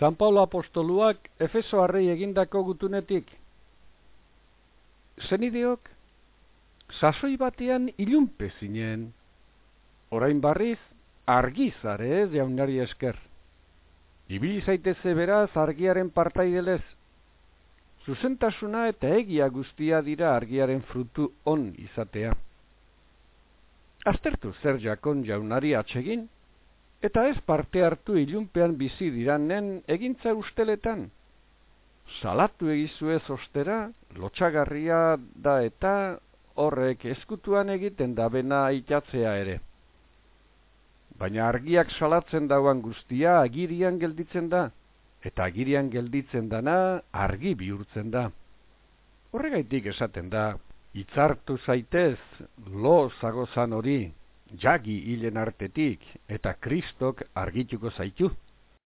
San Paulo apostoluak Efeso harrei egindako gutunetik. Zenideok, sasoi batean ilunpe zinen, orain barriz argizare ez jaunari esker. Ibili zaiteze beraz argiaren partaidelez. Zuzentasuna eta egia guztia dira argiaren frutu on izatea. Aztertu zer jakon jaunari atsegin, eta ez parte hartu ilunpean bizi diranen egintza usteletan. Salatu egizu ez ostera, lotxagarria da eta horrek eskutuan egiten da bena itatzea ere. Baina argiak salatzen dauan guztia agirian gelditzen da, eta agirian gelditzen dana argi bihurtzen da. Horregaitik esaten da, hitzartu zaitez lo zagozan hori, jagi hilen artetik eta kristok argituko zaitu.